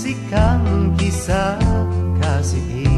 saksikan kisah kasih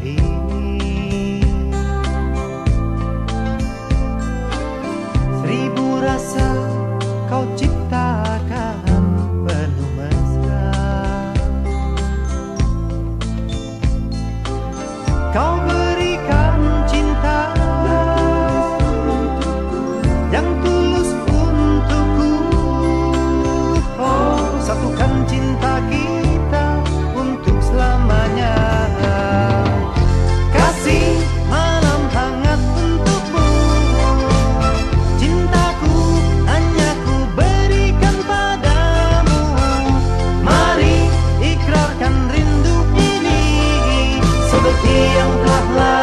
peace. yang telah